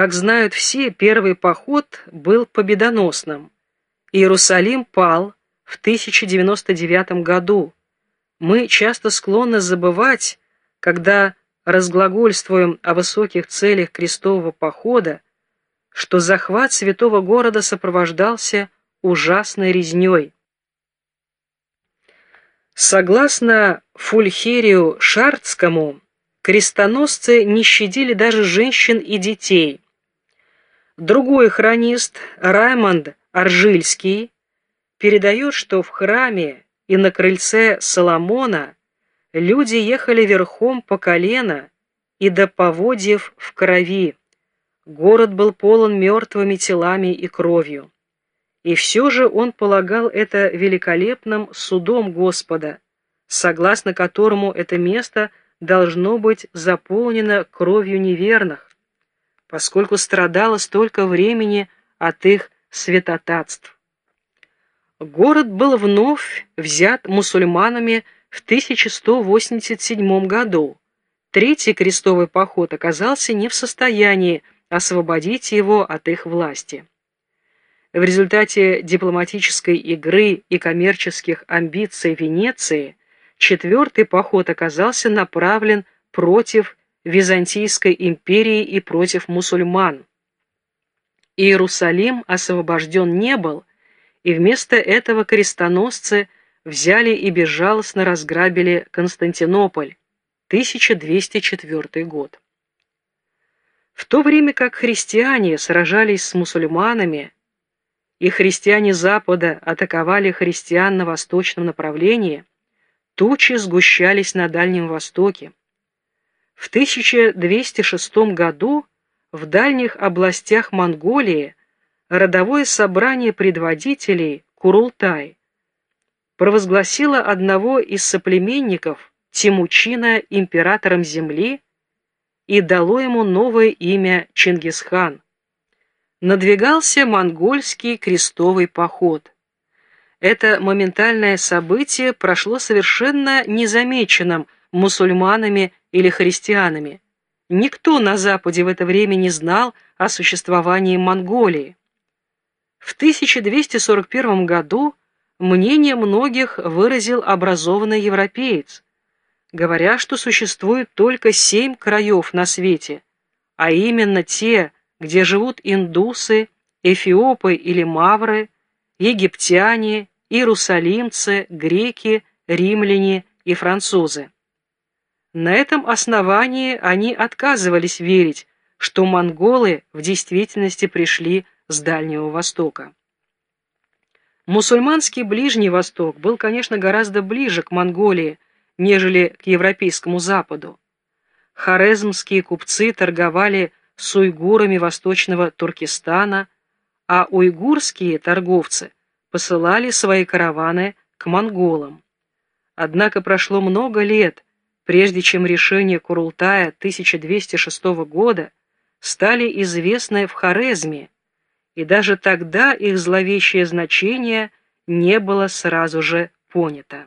Как знают все, первый поход был победоносным. Иерусалим пал в 1099 году. Мы часто склонны забывать, когда разглагольствуем о высоких целях крестового похода, что захват святого города сопровождался ужасной резней. Согласно Фульхерию Шартскому, крестоносцы не щадили даже женщин и детей. Другой хронист, Раймонд Аржильский, передает, что в храме и на крыльце Соломона люди ехали верхом по колено и до поводьев в крови. Город был полон мертвыми телами и кровью. И все же он полагал это великолепным судом Господа, согласно которому это место должно быть заполнено кровью неверных, поскольку страдало столько времени от их святотатств. Город был вновь взят мусульманами в 1187 году. Третий крестовый поход оказался не в состоянии освободить его от их власти. В результате дипломатической игры и коммерческих амбиций Венеции четвертый поход оказался направлен против Византийской империи и против мусульман. Иерусалим освобожден не был, и вместо этого крестоносцы взяли и безжалостно разграбили Константинополь, 1204 год. В то время как христиане сражались с мусульманами, и христиане Запада атаковали христиан на восточном направлении, тучи сгущались на Дальнем Востоке. В 1206 году в дальних областях Монголии родовое собрание предводителей Курултай провозгласило одного из соплеменников Тимучина императором земли и дало ему новое имя Чингисхан надвигался монгольский крестовый поход. Это моментальное событие прошло совершенно незамеченным мусульманами или христианами. Никто на Западе в это время не знал о существовании Монголии. В 1241 году мнение многих выразил образованный европеец, говоря, что существует только семь краев на свете, а именно те, где живут индусы, эфиопы или мавры, египтяне, иерусалимцы, греки, римляне и французы. На этом основании они отказывались верить, что монголы в действительности пришли с Дальнего Востока. Мусульманский Ближний Восток был, конечно, гораздо ближе к Монголии, нежели к Европейскому Западу. Хорезмские купцы торговали с уйгурами восточного Туркестана, а уйгурские торговцы посылали свои караваны к монголам. Однако прошло много лет, прежде чем решения Курултая 1206 года стали известны в Хорезме, и даже тогда их зловещее значение не было сразу же понято.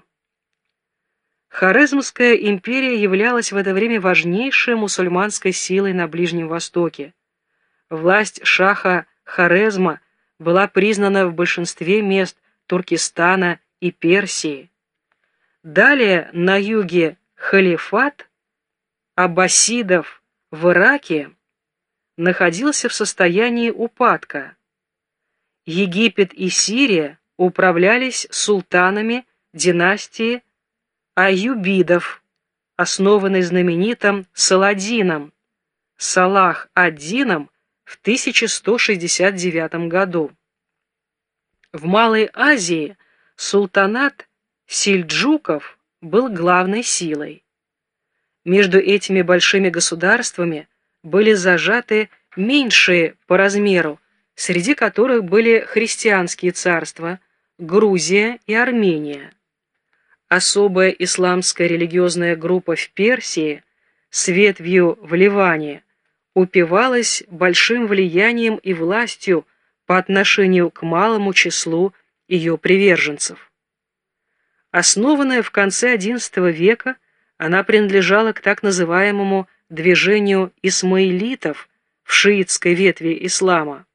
Хорезмская империя являлась в это время важнейшей мусульманской силой на Ближнем Востоке. Власть шаха Хорезма была признана в большинстве мест Туркестана и Персии. Далее на юге халифат аббасидов в Ираке находился в состоянии упадка. Египет и Сирия управлялись султанами династии аюбидов, основанный знаменитым Саладином, Салах ад-Дином в 1169 году. В Малой Азии султанат сельджуков был главной силой. Между этими большими государствами были зажаты меньшие по размеру, среди которых были христианские царства, Грузия и Армения особая исламская религиозная группа в Персии с ветвью в Ливане упивалась большим влиянием и властью по отношению к малому числу ее приверженцев. Основанная в конце XI века, она принадлежала к так называемому движению исмаилитов в шиитской ветви ислама.